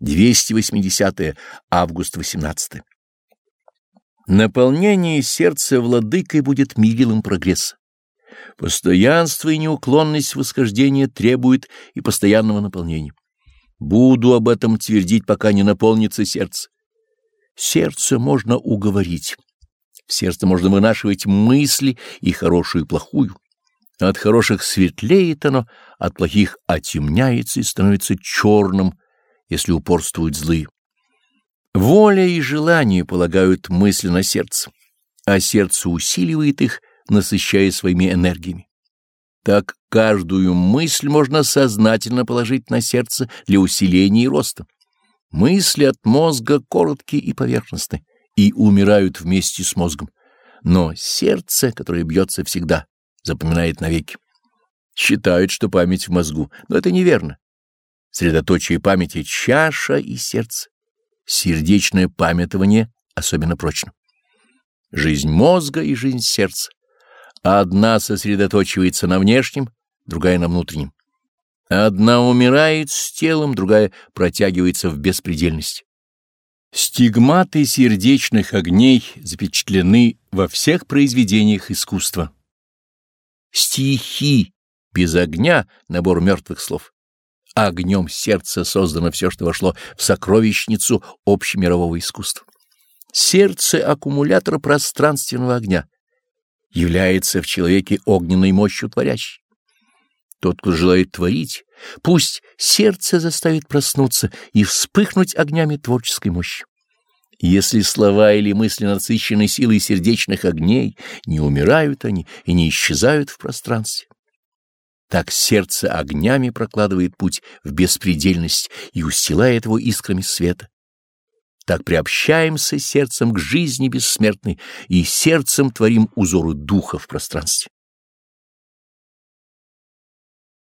280 август 18 Наполнение сердца владыкой будет мерилом прогресса. Постоянство и неуклонность восхождения требует и постоянного наполнения. Буду об этом твердить, пока не наполнится сердце. Сердце можно уговорить. В сердце можно вынашивать мысли и хорошую и плохую. От хороших светлеет оно, от плохих отемняется и становится черным, если упорствуют злые. Воля и желание полагают мысли на сердце, а сердце усиливает их, насыщая своими энергиями. Так каждую мысль можно сознательно положить на сердце для усиления и роста. Мысли от мозга короткие и поверхностны и умирают вместе с мозгом. Но сердце, которое бьется всегда, запоминает навеки. Считают, что память в мозгу, но это неверно. Средоточие памяти — чаша и сердце. Сердечное памятование особенно прочно. Жизнь мозга и жизнь сердца. Одна сосредоточивается на внешнем, другая на внутреннем. Одна умирает с телом, другая протягивается в беспредельность. Стигматы сердечных огней запечатлены во всех произведениях искусства. Стихи без огня — набор мертвых слов. Огнем сердца создано все, что вошло в сокровищницу общемирового искусства. Сердце — аккумулятор пространственного огня, является в человеке огненной мощью творящей. Тот, кто желает творить, пусть сердце заставит проснуться и вспыхнуть огнями творческой мощи. Если слова или мысли насыщены силой сердечных огней, не умирают они и не исчезают в пространстве. Так сердце огнями прокладывает путь в беспредельность и устилает его искрами света. Так приобщаемся сердцем к жизни бессмертной и сердцем творим узоры духа в пространстве.